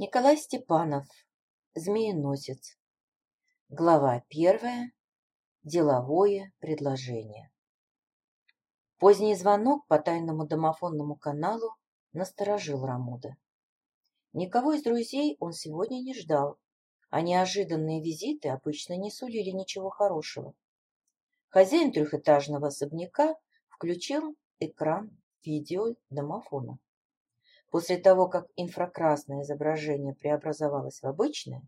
Николай Степанов. Змееносец. Глава первая. Деловое предложение. Поздний звонок по тайному домофонному каналу насторожил Рамуда. Никого из друзей он сегодня не ждал, а неожиданные визиты обычно не сулили ничего хорошего. Хозяин трехэтажного особняка включил экран видео домофона. После того, как инфракрасное изображение преобразовалось в обычное,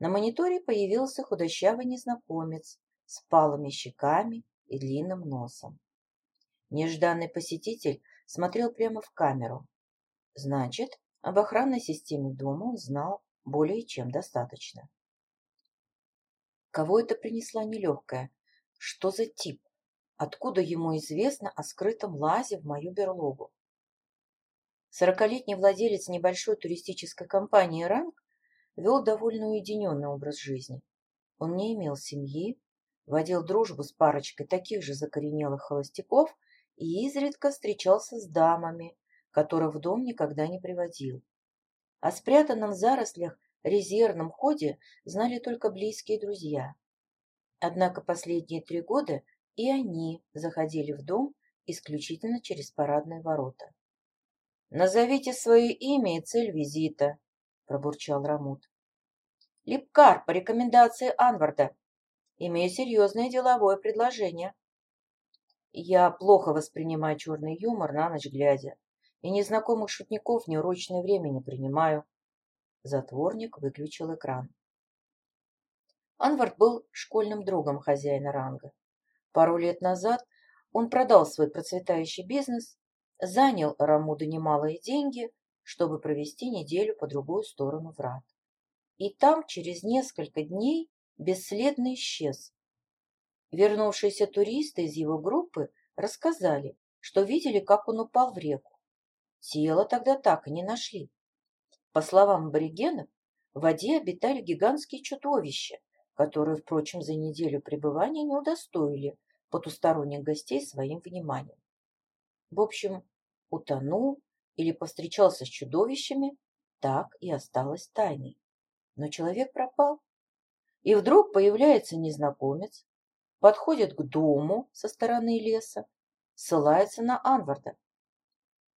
на мониторе появился худощавый незнакомец с палыми щеками и длинным носом. Нежданный посетитель смотрел прямо в камеру. Значит, об охранной системе дома он знал более чем достаточно. Кого это принесла нелегкая? Что за тип? Откуда ему известно о скрытом лазе в мою берлогу? Сорокалетний владелец небольшой туристической компании «Ранг» вел довольно уединенный образ жизни. Он не имел семьи, водил дружбу с парочкой таких же закоренелых холостяков и изредка встречался с дамами, которых в дом никогда не приводил. О спрятанном в зарослях резервном ходе знали только близкие друзья. Однако последние три года и они заходили в дом исключительно через парадные ворота. «Назовите свое имя и цель визита», – пробурчал Рамут. «Липкар по рекомендации Анварда. Имею серьезное деловое предложение». Я плохо воспринимаю черный юмор на ночь глядя, и незнакомых шутников неурочное время не принимаю. Затворник выключил экран. Анвард был школьным другом хозяина ранга. Пару лет назад он продал свой процветающий бизнес занял Рамуду немалые деньги, чтобы провести неделю по другую сторону врат. И там через несколько дней бесследно исчез. Вернувшиеся туристы из его группы рассказали, что видели, как он упал в реку. Тело тогда так и не нашли. По словам аборигенов, в воде обитали гигантские чудовища, которые, впрочем, за неделю пребывания не удостоили потусторонних гостей своим вниманием. В общем, утонул или повстречался с чудовищами, так и осталось тайной. Но человек пропал. И вдруг появляется незнакомец, подходит к дому со стороны леса, ссылается на Анварда.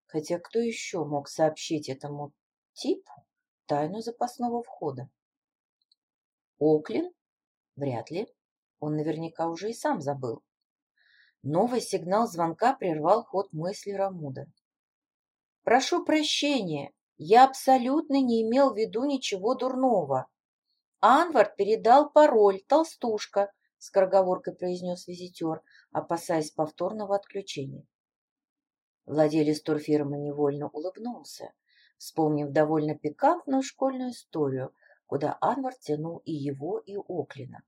Хотя кто еще мог сообщить этому типу тайну запасного входа? Оклин? Вряд ли. Он наверняка уже и сам забыл. Новый сигнал звонка прервал ход мысли Рамуда. «Прошу прощения, я абсолютно не имел в виду ничего дурного. Анвар передал пароль, толстушка», — скороговоркой произнес визитер, опасаясь повторного отключения. Владелец турфирмы невольно улыбнулся, вспомнив довольно пикантную школьную историю, куда Анвар тянул и его, и Оклина.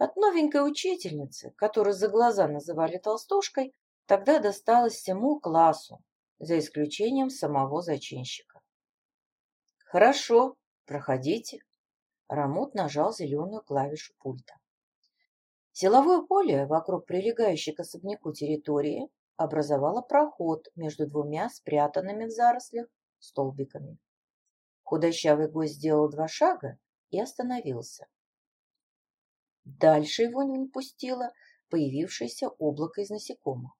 От новенькой учительницы, которую за глаза называли толстушкой, тогда досталось всему классу, за исключением самого зачинщика. «Хорошо, проходите». Рамут нажал зеленую клавишу пульта. Силовое поле вокруг прилегающей к особняку территории образовало проход между двумя спрятанными в зарослях столбиками. Худощавый гость сделал два шага и остановился. Дальше его не пустило появившееся облако из насекомых.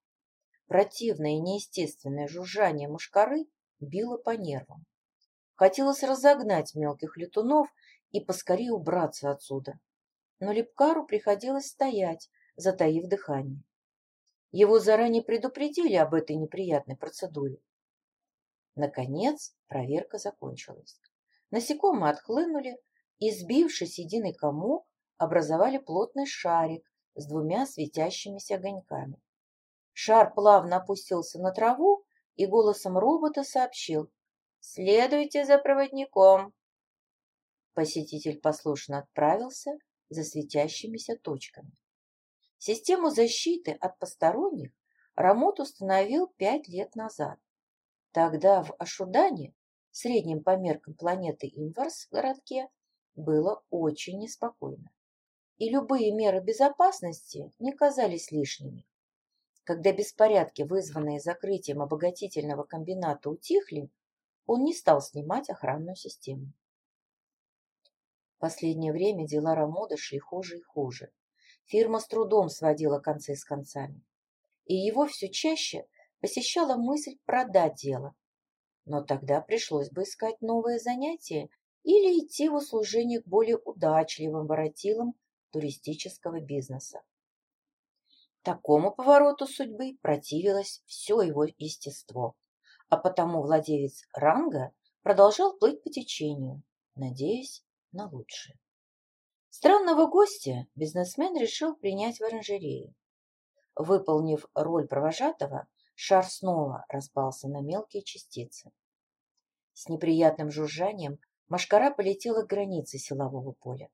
Противное и неестественное жужжание мушкары било по нервам. Хотелось разогнать мелких летунов и поскорее убраться отсюда. Но Лепкару приходилось стоять, затаив дыхание. Его заранее предупредили об этой неприятной процедуре. Наконец проверка закончилась. Насекомые отхлынули и, сбившись единый комок, образовали плотный шарик с двумя светящимися огоньками. Шар плавно опустился на траву и голосом робота сообщил «Следуйте за проводником». Посетитель послушно отправился за светящимися точками. Систему защиты от посторонних Рамот установил пять лет назад. Тогда в Ашудане, среднем по меркам планеты Инварс городке, было очень неспокойно и любые меры безопасности не казались лишними. Когда беспорядки, вызванные закрытием обогатительного комбината, утихли, он не стал снимать охранную систему. В последнее время дела Рамода шли хуже и хуже. Фирма с трудом сводила концы с концами. И его все чаще посещала мысль продать дело. Но тогда пришлось бы искать новое занятие или идти в услужение к более удачливым воротилам туристического бизнеса. Такому повороту судьбы противилось все его естество, а потому владелец ранга продолжал плыть по течению, надеясь на лучшее. Странного гостя бизнесмен решил принять в оранжерее. Выполнив роль провожатого, шар снова распался на мелкие частицы. С неприятным жужжанием Машкара полетела к границе силового поля.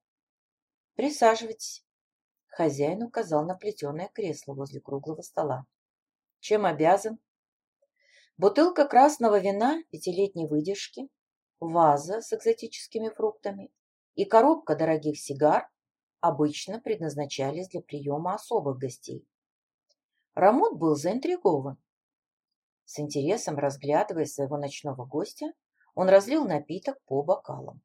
«Присаживайтесь», — хозяин указал на плетеное кресло возле круглого стола. «Чем обязан?» Бутылка красного вина пятилетней выдержки, ваза с экзотическими фруктами и коробка дорогих сигар обычно предназначались для приема особых гостей. Рамон был заинтригован. С интересом разглядывая своего ночного гостя, он разлил напиток по бокалам.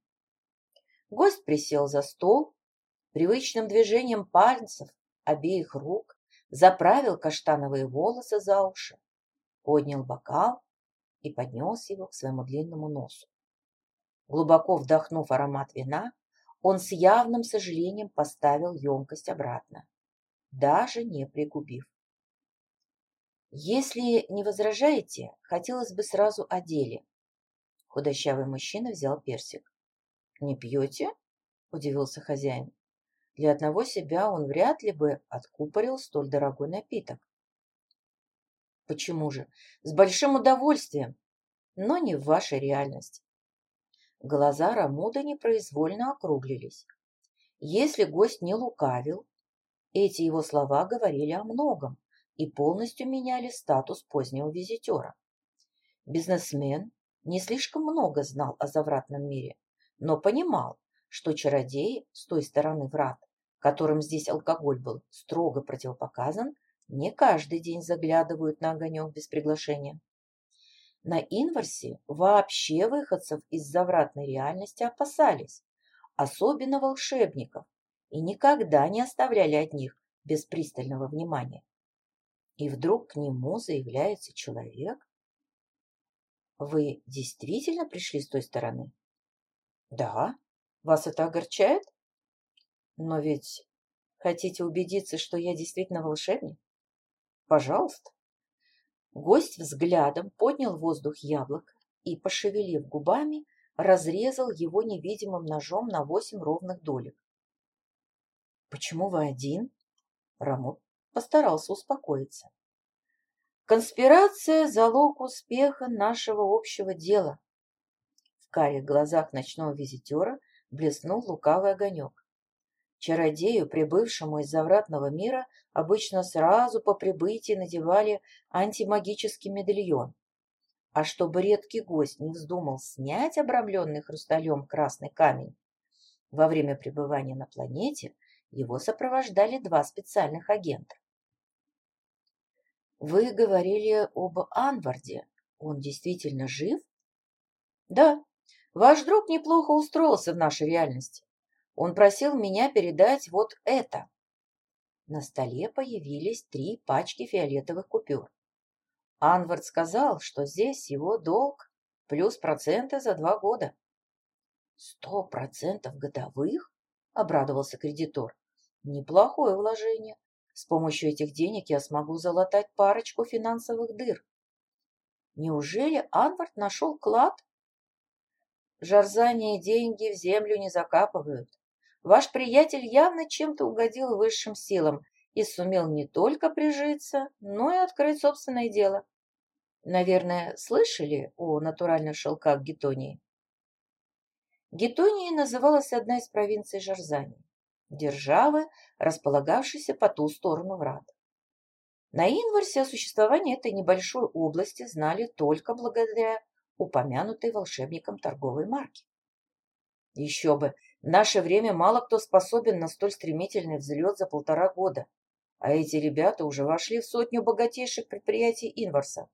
Гость присел за стол, привычным движением пальцев обеих рук заправил каштановые волосы за уши, поднял бокал и поднес его к своему длинному носу. Глубоко вдохнув аромат вина, он с явным сожалением поставил емкость обратно, даже не пригубив. «Если не возражаете, хотелось бы сразу о деле». Худощавый мужчина взял персик. «Не пьете?» – удивился хозяин. Для одного себя он вряд ли бы откупорил столь дорогой напиток. Почему же? С большим удовольствием, но не в вашей реальности. Глаза Рамуда непроизвольно округлились. Если гость не лукавил, эти его слова говорили о многом и полностью меняли статус позднего визитера. Бизнесмен не слишком много знал о завратном мире, но понимал, что чародеи с той стороны врат, которым здесь алкоголь был строго противопоказан, не каждый день заглядывают на огонек без приглашения. На Инварсе вообще выходцев из завратной реальности опасались, особенно волшебников, и никогда не оставляли одних без пристального внимания. И вдруг к нему заявляется человек. Вы действительно пришли с той стороны? Да. Вас это огорчает? Но ведь хотите убедиться, что я действительно волшебник? Пожалуйста. Гость взглядом поднял воздух яблоко и, пошевелив губами, разрезал его невидимым ножом на восемь ровных долек. «Почему вы один?» Рамот постарался успокоиться. «Конспирация – залог успеха нашего общего дела». В карих глазах ночного визитера блеснул лукавый огонек. Чародею, прибывшему из завратного мира, обычно сразу по прибытии надевали антимагический медальон. А чтобы редкий гость не вздумал снять обрамленный хрусталем красный камень, во время пребывания на планете его сопровождали два специальных агента. Вы говорили об Анварде. Он действительно жив? Да, ваш друг неплохо устроился в нашей реальности. Он просил меня передать вот это. На столе появились три пачки фиолетовых купюр. Анвард сказал, что здесь его долг плюс проценты за два года. «Сто процентов годовых?» – обрадовался кредитор. «Неплохое вложение. С помощью этих денег я смогу залатать парочку финансовых дыр». Неужели Анвард нашел клад? Жарзание деньги в землю не закапывают. Ваш приятель явно чем-то угодил высшим силам и сумел не только прижиться, но и открыть собственное дело. Наверное, слышали о натуральных шелках Гетонии? Гетонией называлась одна из провинций Жарзани, державы, располагавшейся по ту сторону врат. На Инварсе о существовании этой небольшой области знали только благодаря упомянутой волшебником торговой марки. Еще бы, в наше время мало кто способен на столь стремительный взлет за полтора года, а эти ребята уже вошли в сотню богатейших предприятий Инварса.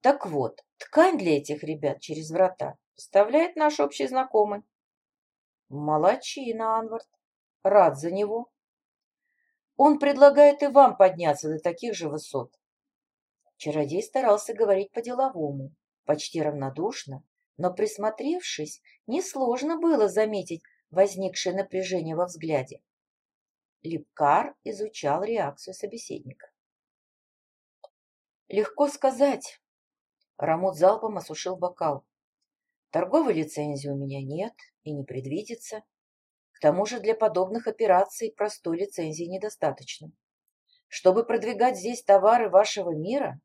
Так вот, ткань для этих ребят через врата поставляет наш общий знакомый. Молодчина, Анвард. Рад за него. Он предлагает и вам подняться до таких же высот. Чародей старался говорить по-деловому, почти равнодушно, но, присмотревшись, несложно было заметить возникшее напряжение во взгляде. Липкар изучал реакцию собеседника. Легко сказать. Рамут залпом осушил бокал. Торговой лицензии у меня нет и не предвидится. К тому же для подобных операций простой лицензии недостаточно. Чтобы продвигать здесь товары вашего мира,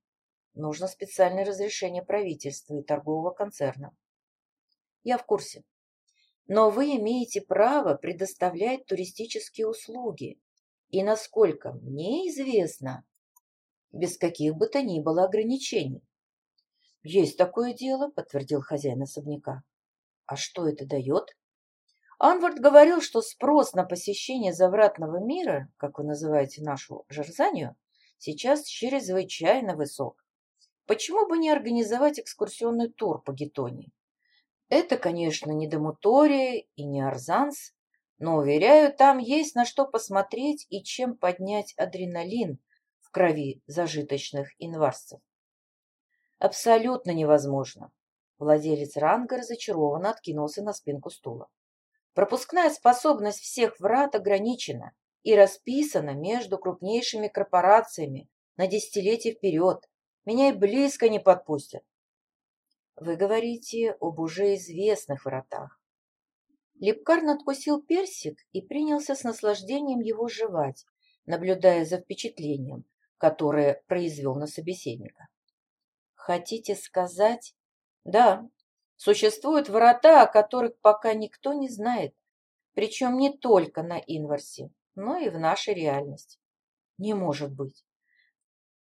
нужно специальное разрешение правительства и торгового концерна. Я в курсе. Но вы имеете право предоставлять туристические услуги. И, насколько мне известно, без каких бы то ни было ограничений. «Есть такое дело», — подтвердил хозяин особняка. «А что это дает?» Анвард говорил, что спрос на посещение завратного мира, как вы называете нашу Жерзанию, сейчас чрезвычайно высок. Почему бы не организовать экскурсионный тур по Гетонии? Это, конечно, не Демутория и не Арзанс, но, уверяю, там есть на что посмотреть и чем поднять адреналин в крови зажиточных инварцев. Абсолютно невозможно. Владелец ранга разочарованно откинулся на спинку стула. Пропускная способность всех врат ограничена и расписана между крупнейшими корпорациями на десятилетия вперед. Меня и близко не подпустят. Вы говорите об уже известных вратах. Лепкар надкусил персик и принялся с наслаждением его жевать, наблюдая за впечатлением, которое произвел на собеседника. Хотите сказать? Да, существуют врата, о которых пока никто не знает, причем не только на Инварсе, но и в нашей реальности. Не может быть.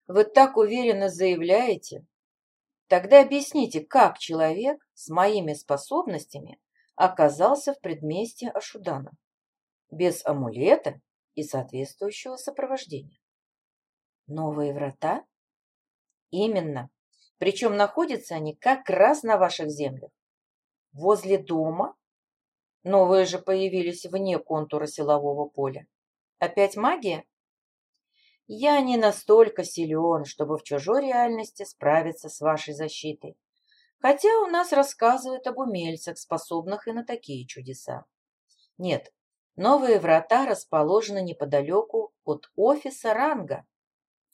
Вы так уверенно заявляете. Тогда объясните, как человек с моими способностями оказался в предместье Ашудана без амулета и соответствующего сопровождения. Новые врата? Именно. Причем находятся они как раз на ваших землях. Возле дома? Новые же появились вне контура силового поля. Опять магия? Я не настолько силен, чтобы в чужой реальности справиться с вашей защитой. Хотя у нас рассказывают об умельцах, способных и на такие чудеса. Нет, новые врата расположены неподалеку от офиса ранга.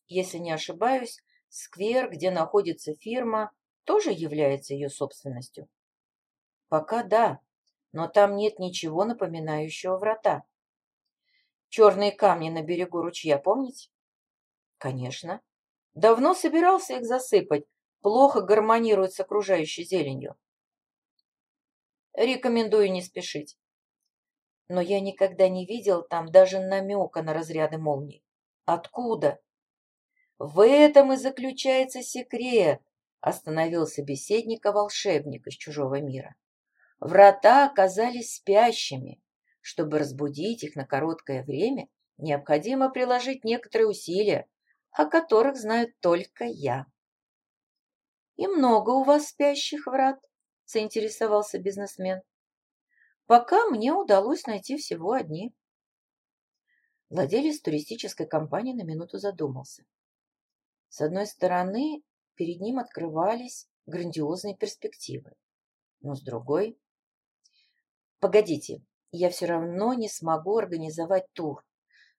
Если не ошибаюсь, Сквер, где находится фирма, тоже является ее собственностью? Пока да, но там нет ничего напоминающего врата. Черные камни на берегу ручья, помните? Конечно. Давно собирался их засыпать, плохо гармонирует с окружающей зеленью. Рекомендую не спешить. Но я никогда не видел там даже намека на разряды молний. Откуда? В этом и заключается секрет, остановил собеседника волшебник из чужого мира. Врата оказались спящими. Чтобы разбудить их на короткое время, необходимо приложить некоторые усилия, о которых знаю только я. «И много у вас спящих врат?» – заинтересовался бизнесмен. «Пока мне удалось найти всего одни». Владелец туристической компании на минуту задумался. С одной стороны, перед ним открывались грандиозные перспективы, но с другой... Погодите, я все равно не смогу организовать тур.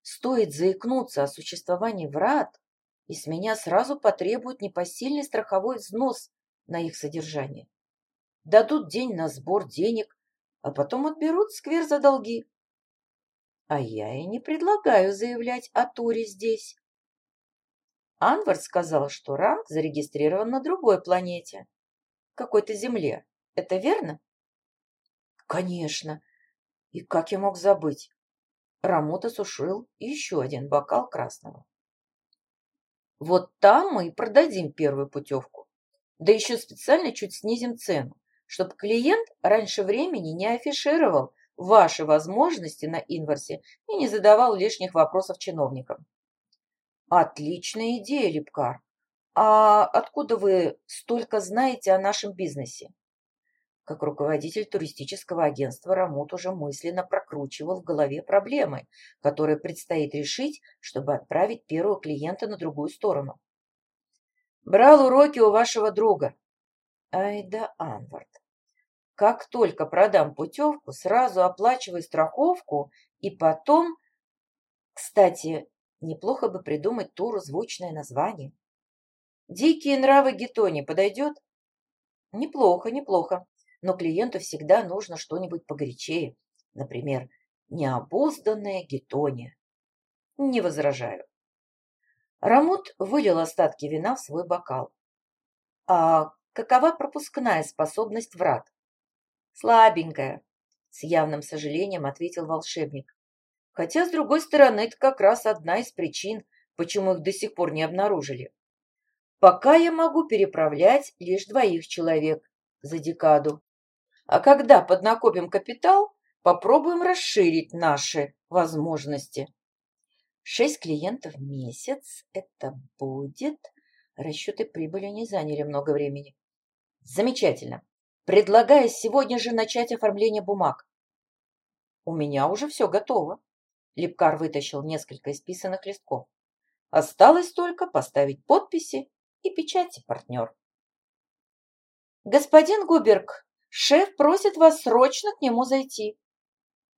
Стоит заикнуться о существовании врат, и с меня сразу потребуют непосильный страховой взнос на их содержание. Дадут день на сбор денег, а потом отберут сквер за долги. А я и не предлагаю заявлять о туре здесь. Анвард сказал, что ранг зарегистрирован на другой планете, какой-то Земле. Это верно? Конечно. И как я мог забыть? Рамот осушил еще один бокал красного. Вот там мы и продадим первую путевку. Да еще специально чуть снизим цену, чтобы клиент раньше времени не афишировал ваши возможности на инварсе и не задавал лишних вопросов чиновникам. Отличная идея, Липкар. А откуда вы столько знаете о нашем бизнесе? Как руководитель туристического агентства Рамут уже мысленно прокручивал в голове проблемы, которые предстоит решить, чтобы отправить первого клиента на другую сторону. Брал уроки у вашего друга. Ай да Анвард. Как только продам путевку, сразу оплачивай страховку и потом... Кстати, неплохо бы придумать туру звучное название. «Дикие нравы Гетони» подойдет? Неплохо, неплохо но клиенту всегда нужно что-нибудь погорячее. Например, необузданная гетония. Не возражаю. Рамут вылил остатки вина в свой бокал. А какова пропускная способность врат? Слабенькая, с явным сожалением ответил волшебник. Хотя, с другой стороны, это как раз одна из причин, почему их до сих пор не обнаружили. Пока я могу переправлять лишь двоих человек за декаду. А когда поднакопим капитал, попробуем расширить наши возможности. Шесть клиентов в месяц – это будет... Расчеты прибыли не заняли много времени. Замечательно. Предлагаю сегодня же начать оформление бумаг. У меня уже все готово. Липкар вытащил несколько исписанных листков. Осталось только поставить подписи и печати партнер. Господин Губерг, Шеф просит вас срочно к нему зайти.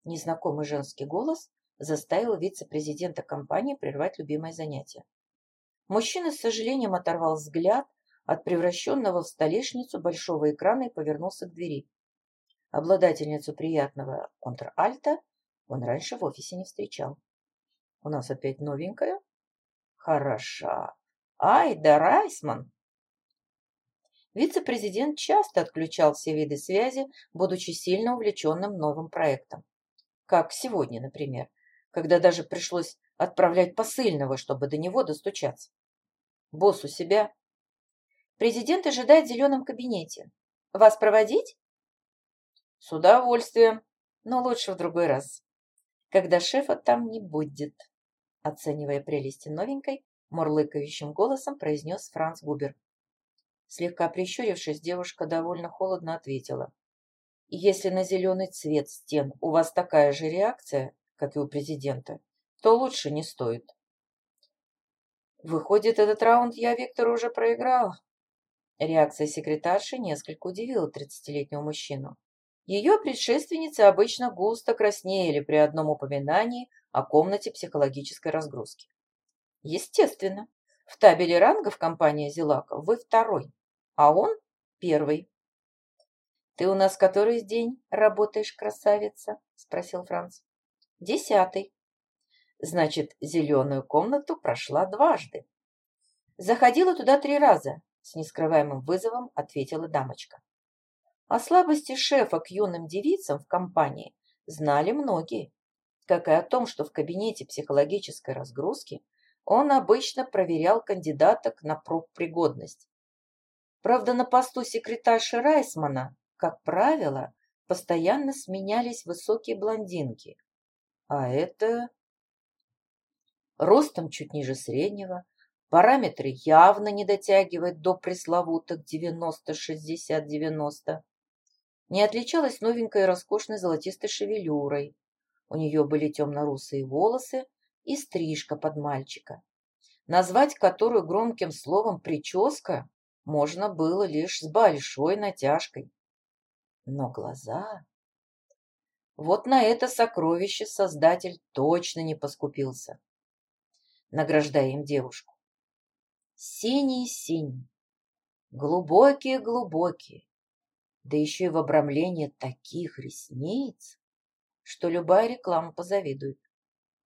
Незнакомый женский голос заставил вице-президента компании прервать любимое занятие. Мужчина с сожалением оторвал взгляд от превращенного в столешницу большого экрана и повернулся к двери. Обладательницу приятного контр-альта он раньше в офисе не встречал. «У нас опять новенькая?» «Хороша! Ай да Райсман!» Вице-президент часто отключал все виды связи, будучи сильно увлеченным новым проектом. Как сегодня, например, когда даже пришлось отправлять посыльного, чтобы до него достучаться. Босс у себя. Президент ожидает в зеленом кабинете. Вас проводить? С удовольствием, но лучше в другой раз. Когда шефа там не будет. Оценивая прелести новенькой, мурлыкающим голосом произнес Франц Губер. Слегка прищурившись, девушка довольно холодно ответила. «Если на зеленый цвет стен у вас такая же реакция, как и у президента, то лучше не стоит». «Выходит, этот раунд я Виктору уже проиграл». Реакция секретарши несколько удивила тридцатилетнего мужчину. Ее предшественницы обычно густо краснели при одном упоминании о комнате психологической разгрузки. Естественно, в табеле рангов компании Зилака вы второй а он первый. «Ты у нас который день работаешь, красавица?» – спросил Франц. «Десятый». «Значит, зеленую комнату прошла дважды». «Заходила туда три раза», – с нескрываемым вызовом ответила дамочка. О слабости шефа к юным девицам в компании знали многие, как и о том, что в кабинете психологической разгрузки он обычно проверял кандидаток на профпригодность Правда, на посту секретарши Райсмана, как правило, постоянно сменялись высокие блондинки. А это... Ростом чуть ниже среднего, параметры явно не дотягивают до пресловутых 90-60-90. Не отличалась новенькой роскошной золотистой шевелюрой. У нее были темно-русые волосы и стрижка под мальчика, назвать которую громким словом «прическа» можно было лишь с большой натяжкой. Но глаза... Вот на это сокровище создатель точно не поскупился, награждая им девушку. Синие-синие, глубокие-глубокие, да еще и в обрамлении таких ресниц, что любая реклама позавидует.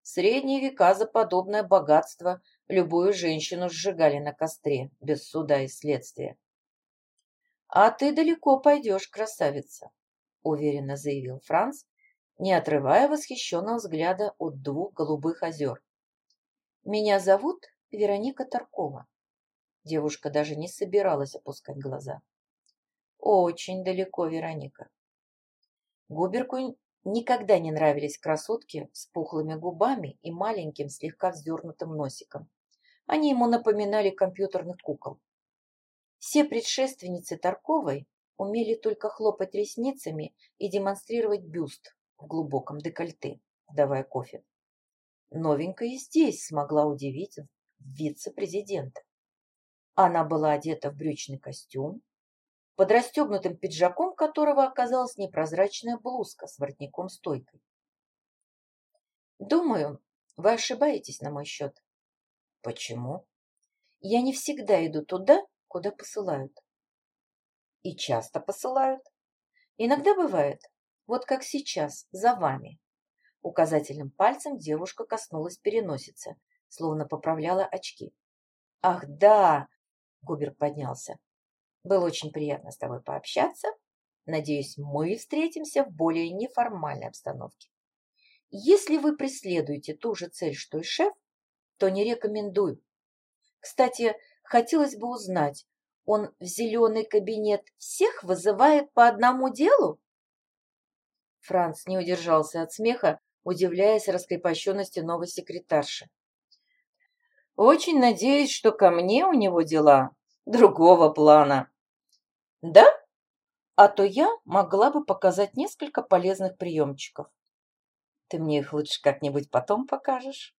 В средние века за подобное богатство любую женщину сжигали на костре, без суда и следствия. «А ты далеко пойдешь, красавица», — уверенно заявил Франц, не отрывая восхищенного взгляда от двух голубых озер. «Меня зовут Вероника Таркова». Девушка даже не собиралась опускать глаза. «Очень далеко, Вероника». Губерку Никогда не нравились красотки с пухлыми губами и маленьким, слегка вздернутым носиком. Они ему напоминали компьютерных кукол. Все предшественницы Тарковой умели только хлопать ресницами и демонстрировать бюст в глубоком декольте, давая кофе. Новенькая и здесь смогла удивить вице-президента. Она была одета в брючный костюм, под расстегнутым пиджаком которого оказалась непрозрачная блузка с воротником-стойкой. «Думаю, вы ошибаетесь на мой счет». «Почему?» «Я не всегда иду туда, куда посылают». «И часто посылают?» «Иногда бывает, вот как сейчас, за вами». Указательным пальцем девушка коснулась переносицы, словно поправляла очки. «Ах, да!» — Губер поднялся. «Было очень приятно с тобой пообщаться. Надеюсь, мы встретимся в более неформальной обстановке. Если вы преследуете ту же цель, что и шеф, то не рекомендую. Кстати, хотелось бы узнать, он в зеленый кабинет всех вызывает по одному делу? Франц не удержался от смеха, удивляясь раскрепощенности новой секретарши. Очень надеюсь, что ко мне у него дела другого плана. Да? А то я могла бы показать несколько полезных приемчиков. Ты мне их лучше как-нибудь потом покажешь,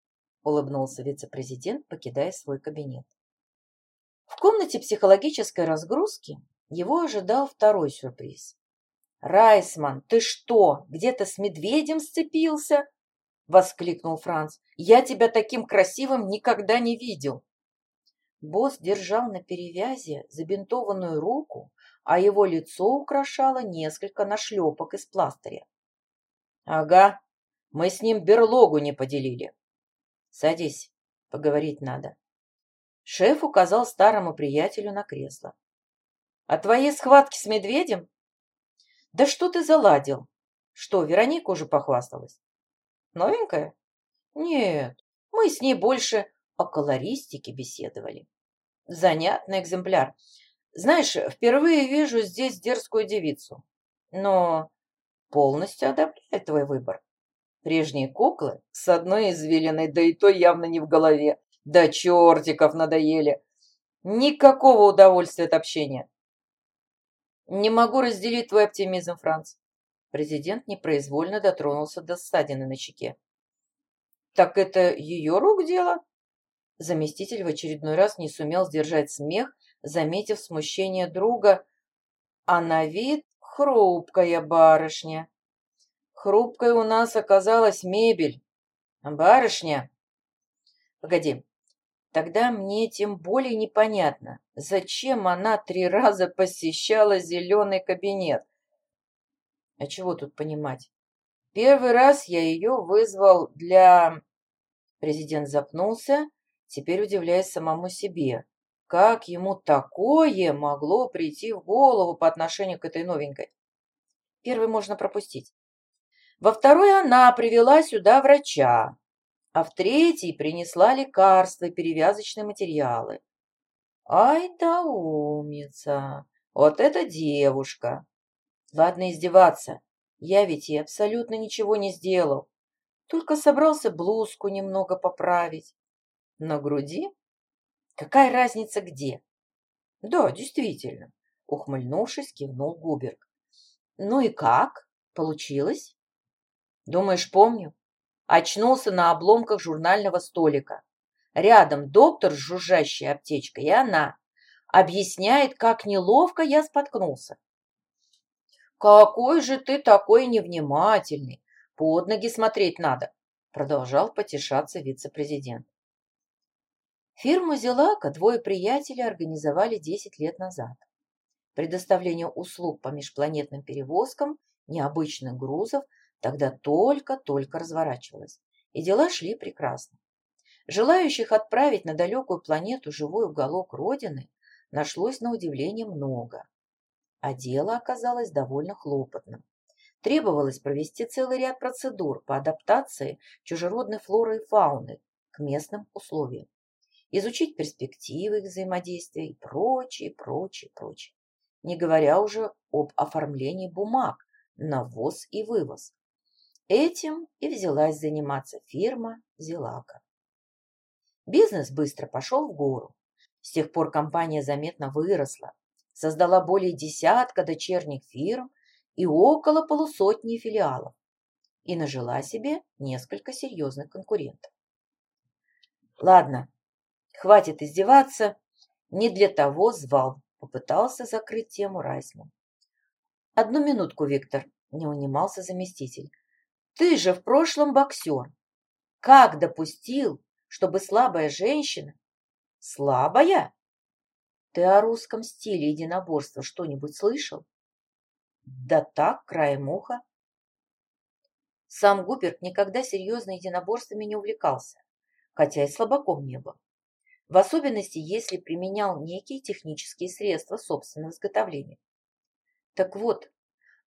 улыбнулся вице-президент, покидая свой кабинет. В комнате психологической разгрузки его ожидал второй сюрприз. «Райсман, ты что, где-то с медведем сцепился?» — воскликнул Франц. «Я тебя таким красивым никогда не видел!» Босс держал на перевязи забинтованную руку, а его лицо украшало несколько нашлепок из пластыря. «Ага, мы с ним берлогу не поделили. Садись, поговорить надо». Шеф указал старому приятелю на кресло. «О твоей схватке с медведем?» «Да что ты заладил? Что, Вероника уже похвасталась?» Новенькая? Нет, мы с ней больше о колористике беседовали. Занятный экземпляр. Знаешь, впервые вижу здесь дерзкую девицу. Но полностью одобряю твой выбор. Прежние куклы с одной извилиной, да и то явно не в голове. Да чертиков надоели. Никакого удовольствия от общения. Не могу разделить твой оптимизм, Франц. Президент непроизвольно дотронулся до ссадины на щеке. «Так это ее рук дело?» Заместитель в очередной раз не сумел сдержать смех, заметив смущение друга. А на вид хрупкая барышня. Хрупкой у нас оказалась мебель. Барышня? Погоди, тогда мне тем более непонятно, зачем она три раза посещала зеленый кабинет. А чего тут понимать? Первый раз я ее вызвал для... Президент запнулся, теперь удивляясь самому себе. Как ему такое могло прийти в голову по отношению к этой новенькой? Первый можно пропустить. Во второй она привела сюда врача, а в третий принесла лекарства и перевязочные материалы. Ай да умница! Вот эта девушка! Ладно издеваться. Я ведь ей абсолютно ничего не сделал. Только собрался блузку немного поправить. На груди? Какая разница где? Да, действительно. Ухмыльнувшись, кивнул Губерг. Ну и как? Получилось? Думаешь, помню? Очнулся на обломках журнального столика. Рядом доктор с жужжащей аптечкой и она. Объясняет, как неловко я споткнулся. «Какой же ты такой невнимательный! Под ноги смотреть надо!» Продолжал потешаться вице-президент. Фирму «Зелака» двое приятелей организовали 10 лет назад. Предоставление услуг по межпланетным перевозкам необычных грузов тогда только-только разворачивалось, и дела шли прекрасно. Желающих отправить на далекую планету живой уголок Родины нашлось на удивление много а дело оказалось довольно хлопотным. Требовалось провести целый ряд процедур по адаптации чужеродной флоры и фауны к местным условиям, изучить перспективы их взаимодействия и прочее, прочее, прочее. Не говоря уже об оформлении бумаг на ввоз и вывоз. Этим и взялась заниматься фирма Зелака. Бизнес быстро пошел в гору. С тех пор компания заметно выросла, создала более десятка дочерних фирм и около полусотни филиалов и нажила себе несколько серьезных конкурентов. Ладно, хватит издеваться, не для того звал, попытался закрыть тему Райсман. Одну минутку, Виктор, не унимался заместитель. Ты же в прошлом боксер. Как допустил, чтобы слабая женщина... Слабая? Ты о русском стиле единоборства что-нибудь слышал? Да так, краем уха. Сам Губерт никогда серьезно единоборствами не увлекался, хотя и слабаком не был. В особенности, если применял некие технические средства собственного изготовления. Так вот,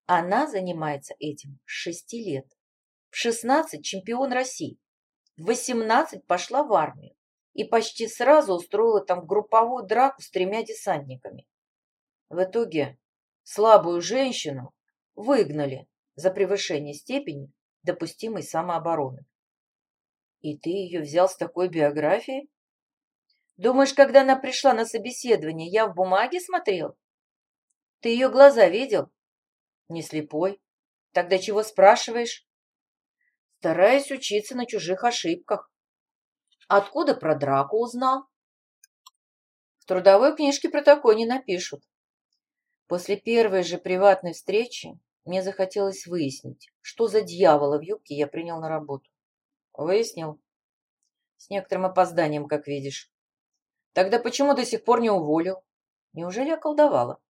она занимается этим с шести лет. В 16 чемпион России. В 18 пошла в армию и почти сразу устроила там групповую драку с тремя десантниками. В итоге слабую женщину выгнали за превышение степени допустимой самообороны. И ты ее взял с такой биографией? Думаешь, когда она пришла на собеседование, я в бумаге смотрел? Ты ее глаза видел? Не слепой. Тогда чего спрашиваешь? Стараюсь учиться на чужих ошибках. Откуда про драку узнал? В трудовой книжке про такое не напишут. После первой же приватной встречи мне захотелось выяснить, что за дьявола в юбке я принял на работу. Выяснил. С некоторым опозданием, как видишь. Тогда почему до сих пор не уволил? Неужели околдовала?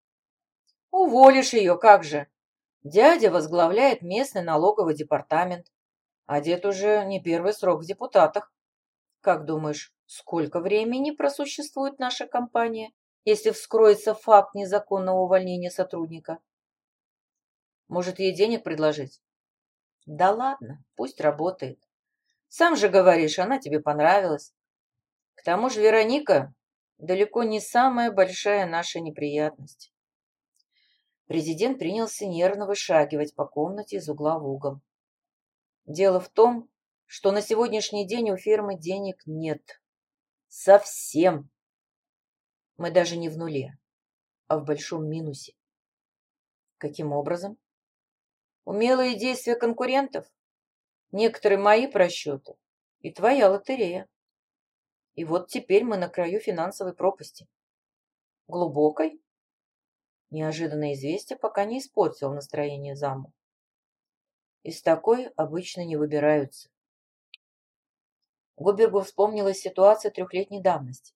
Уволишь ее, как же. Дядя возглавляет местный налоговый департамент, а дед уже не первый срок в депутатах. Как думаешь, сколько времени просуществует наша компания, если вскроется факт незаконного увольнения сотрудника? Может, ей денег предложить? Да ладно, пусть работает. Сам же говоришь, она тебе понравилась. К тому же Вероника далеко не самая большая наша неприятность. Президент принялся нервно вышагивать по комнате из угла в угол. Дело в том, что на сегодняшний день у фирмы денег нет. Совсем. Мы даже не в нуле, а в большом минусе. Каким образом? Умелые действия конкурентов, некоторые мои просчеты и твоя лотерея. И вот теперь мы на краю финансовой пропасти. Глубокой? Неожиданное известие пока не испортило настроение заму. Из такой обычно не выбираются. Губергу вспомнилась ситуация трехлетней давности.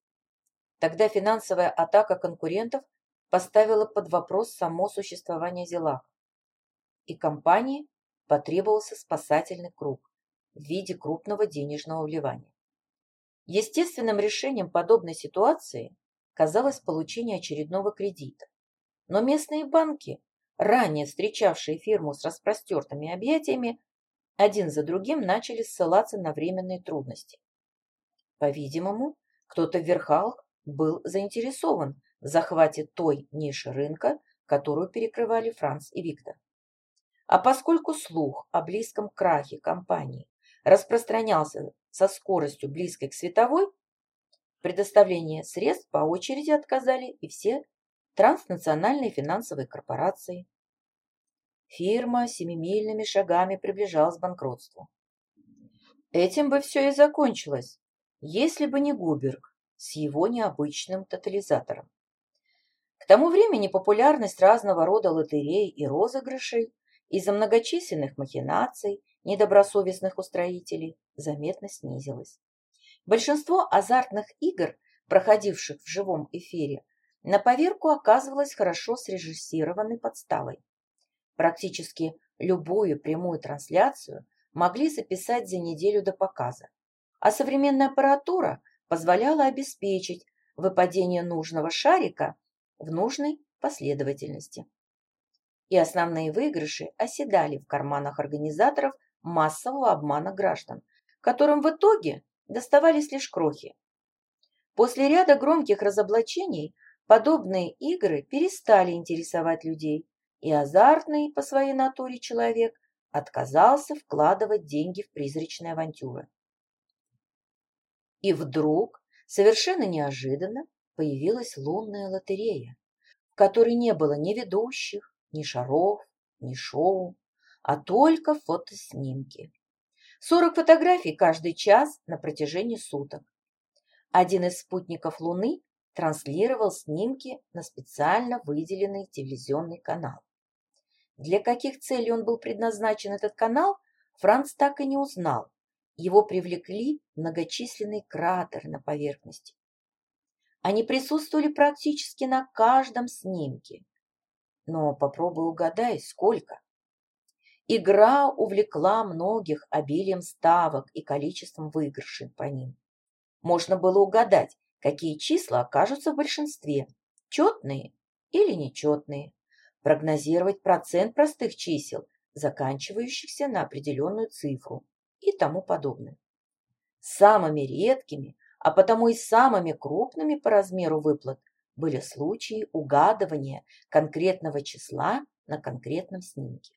Тогда финансовая атака конкурентов поставила под вопрос само существование Зелака и компании потребовался спасательный круг в виде крупного денежного вливания. Естественным решением подобной ситуации казалось получение очередного кредита. Но местные банки, ранее встречавшие фирму с распростертыми объятиями, один за другим начали ссылаться на временные трудности. По-видимому, кто-то в верхах был заинтересован в захвате той ниши рынка, которую перекрывали Франц и Виктор. А поскольку слух о близком крахе компании распространялся со скоростью близкой к световой, предоставление средств по очереди отказали и все транснациональные финансовые корпорации. Фирма семимильными шагами приближалась к банкротству. Этим бы все и закончилось, если бы не Губерг с его необычным тотализатором. К тому времени популярность разного рода лотерей и розыгрышей из-за многочисленных махинаций недобросовестных устроителей заметно снизилась. Большинство азартных игр, проходивших в живом эфире, на поверку оказывалось хорошо срежиссированной подставой. Практически любую прямую трансляцию могли записать за неделю до показа, а современная аппаратура позволяла обеспечить выпадение нужного шарика в нужной последовательности и основные выигрыши оседали в карманах организаторов массового обмана граждан, которым в итоге доставались лишь крохи. После ряда громких разоблачений подобные игры перестали интересовать людей, и азартный по своей натуре человек отказался вкладывать деньги в призрачные авантюры. И вдруг, совершенно неожиданно, появилась лунная лотерея, в которой не было ни ведущих, ни шаров, ни шоу, а только фотоснимки. 40 фотографий каждый час на протяжении суток. Один из спутников Луны транслировал снимки на специально выделенный телевизионный канал. Для каких целей он был предназначен, этот канал, Франц так и не узнал. Его привлекли многочисленные кратеры на поверхности. Они присутствовали практически на каждом снимке. Но попробуй угадай, сколько. Игра увлекла многих обилием ставок и количеством выигрышей по ним. Можно было угадать, какие числа окажутся в большинстве, четные или нечетные, прогнозировать процент простых чисел, заканчивающихся на определенную цифру и тому подобное. Самыми редкими, а потому и самыми крупными по размеру выплат были случаи угадывания конкретного числа на конкретном снимке.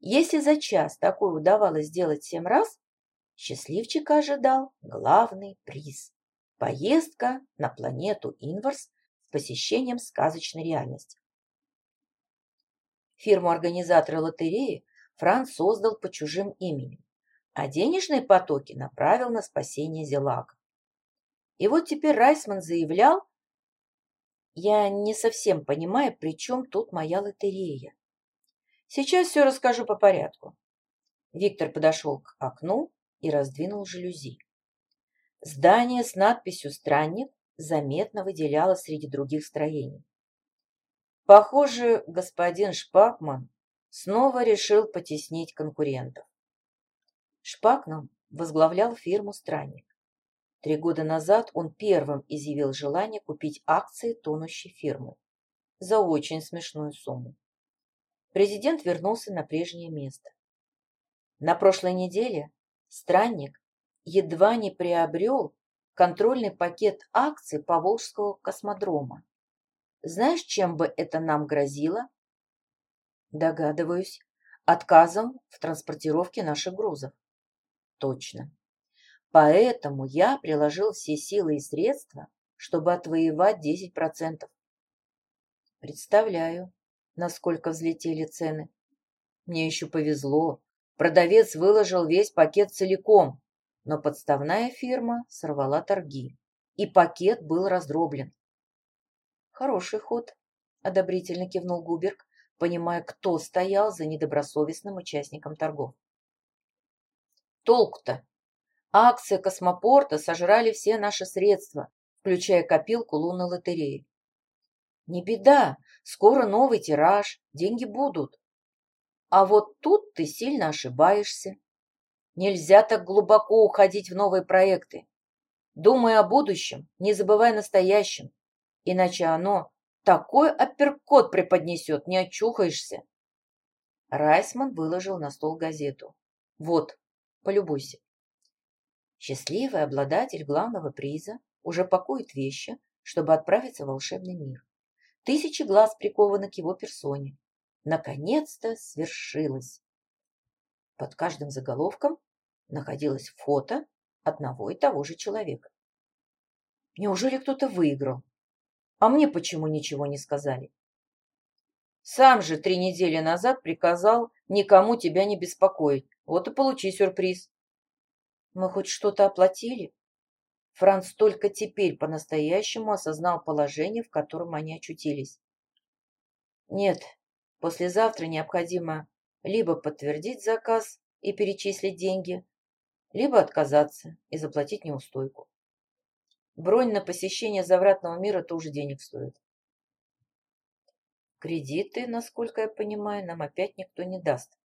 Если за час такое удавалось сделать семь раз, счастливчика ожидал главный приз – поездка на планету Инварс с посещением сказочной реальности. Фирму организатора лотереи Франц создал по чужим именем, а денежные потоки направил на спасение Зелага. И вот теперь Райсман заявлял, я не совсем понимаю, при чем тут моя лотерея. Сейчас все расскажу по порядку. Виктор подошел к окну и раздвинул жалюзи. Здание с надписью «Странник» заметно выделялось среди других строений. Похоже, господин Шпакман снова решил потеснить конкурентов. Шпакман возглавлял фирму «Странник». Три года назад он первым изъявил желание купить акции тонущей фирмы за очень смешную сумму президент вернулся на прежнее место. На прошлой неделе странник едва не приобрел контрольный пакет акций Поволжского космодрома. Знаешь, чем бы это нам грозило? Догадываюсь, отказом в транспортировке наших грузов. Точно. Поэтому я приложил все силы и средства, чтобы отвоевать 10%. Представляю, насколько взлетели цены. Мне еще повезло. Продавец выложил весь пакет целиком, но подставная фирма сорвала торги, и пакет был раздроблен. Хороший ход, одобрительно кивнул Губерг, понимая, кто стоял за недобросовестным участником торгов. Толку-то? Акции космопорта сожрали все наши средства, включая копилку лунной лотереи. Не беда, скоро новый тираж, деньги будут. А вот тут ты сильно ошибаешься. Нельзя так глубоко уходить в новые проекты. Думай о будущем, не забывай о настоящем. Иначе оно такой апперкот преподнесет, не очухаешься. Райсман выложил на стол газету. Вот, полюбуйся. Счастливый обладатель главного приза уже пакует вещи, чтобы отправиться в волшебный мир. Тысячи глаз прикованы к его персоне. Наконец-то свершилось. Под каждым заголовком находилось фото одного и того же человека. Неужели кто-то выиграл? А мне почему ничего не сказали? Сам же три недели назад приказал никому тебя не беспокоить. Вот и получи сюрприз. Мы хоть что-то оплатили? Франц только теперь по-настоящему осознал положение, в котором они очутились. Нет, послезавтра необходимо либо подтвердить заказ и перечислить деньги, либо отказаться и заплатить неустойку. Бронь на посещение завратного мира тоже денег стоит. Кредиты, насколько я понимаю, нам опять никто не даст.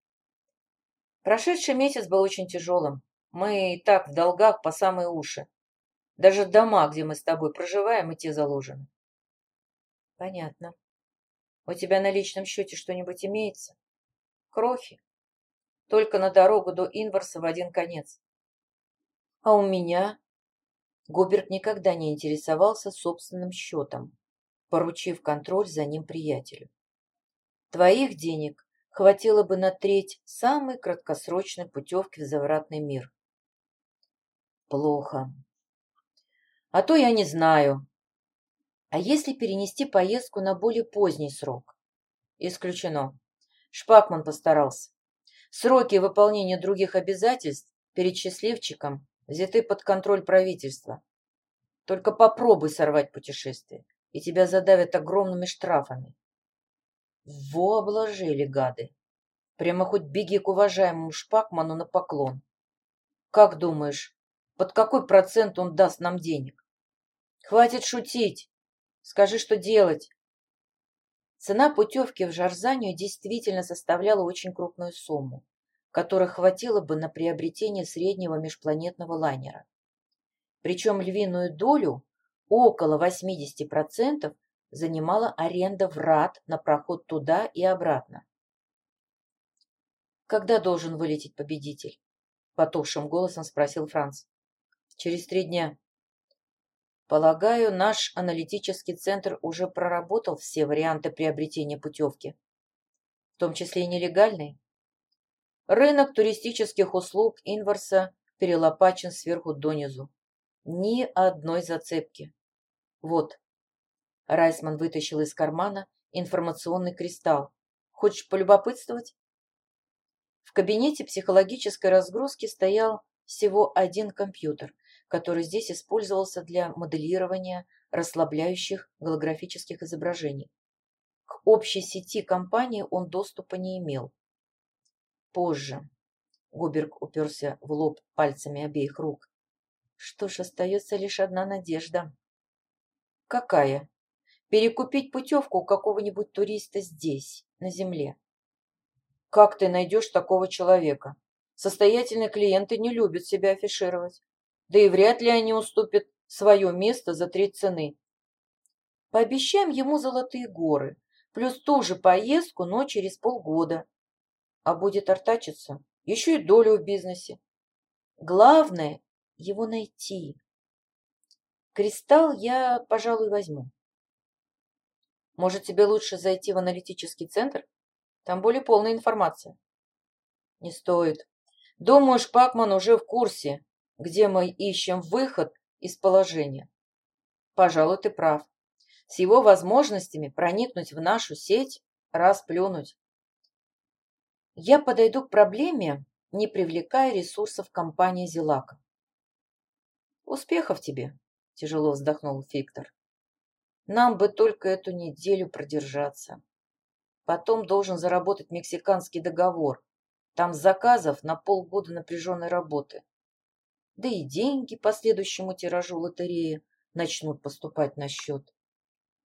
Прошедший месяц был очень тяжелым. Мы и так в долгах по самые уши. Даже дома, где мы с тобой проживаем, и те заложены. Понятно. У тебя на личном счете что-нибудь имеется? Крохи. Только на дорогу до Инварса в один конец. А у меня? Губерт никогда не интересовался собственным счетом, поручив контроль за ним приятелю. Твоих денег хватило бы на треть самой краткосрочной путевки в завратный мир. Плохо. А то я не знаю. А если перенести поездку на более поздний срок? Исключено. Шпакман постарался. Сроки выполнения других обязательств перед счастливчиком взяты под контроль правительства. Только попробуй сорвать путешествие, и тебя задавят огромными штрафами. Во обложили гады. Прямо хоть беги к уважаемому Шпакману на поклон. Как думаешь, под какой процент он даст нам денег? Хватит шутить. Скажи, что делать. Цена путевки в Жарзанию действительно составляла очень крупную сумму, которой хватило бы на приобретение среднего межпланетного лайнера. Причем львиную долю, около 80%, занимала аренда врат на проход туда и обратно. «Когда должен вылететь победитель?» — потухшим голосом спросил Франц. «Через три дня», Полагаю, наш аналитический центр уже проработал все варианты приобретения путевки, в том числе и нелегальные. Рынок туристических услуг Инварса перелопачен сверху донизу. Ни одной зацепки. Вот. Райсман вытащил из кармана информационный кристалл. Хочешь полюбопытствовать? В кабинете психологической разгрузки стоял всего один компьютер – который здесь использовался для моделирования расслабляющих голографических изображений. К общей сети компании он доступа не имел. Позже. Губерг уперся в лоб пальцами обеих рук. Что ж, остается лишь одна надежда. Какая? Перекупить путевку у какого-нибудь туриста здесь, на земле. Как ты найдешь такого человека? Состоятельные клиенты не любят себя афишировать да и вряд ли они уступят свое место за треть цены. Пообещаем ему золотые горы, плюс ту же поездку, но через полгода. А будет артачиться, еще и долю в бизнесе. Главное – его найти. Кристалл я, пожалуй, возьму. Может, тебе лучше зайти в аналитический центр? Там более полная информация. Не стоит. Думаю, Шпакман уже в курсе, где мы ищем выход из положения. Пожалуй, ты прав. С его возможностями проникнуть в нашу сеть, расплюнуть. Я подойду к проблеме, не привлекая ресурсов компании Зелака. Успехов тебе, тяжело вздохнул Виктор. Нам бы только эту неделю продержаться. Потом должен заработать мексиканский договор. Там заказов на полгода напряженной работы да и деньги по следующему тиражу лотереи начнут поступать на счет.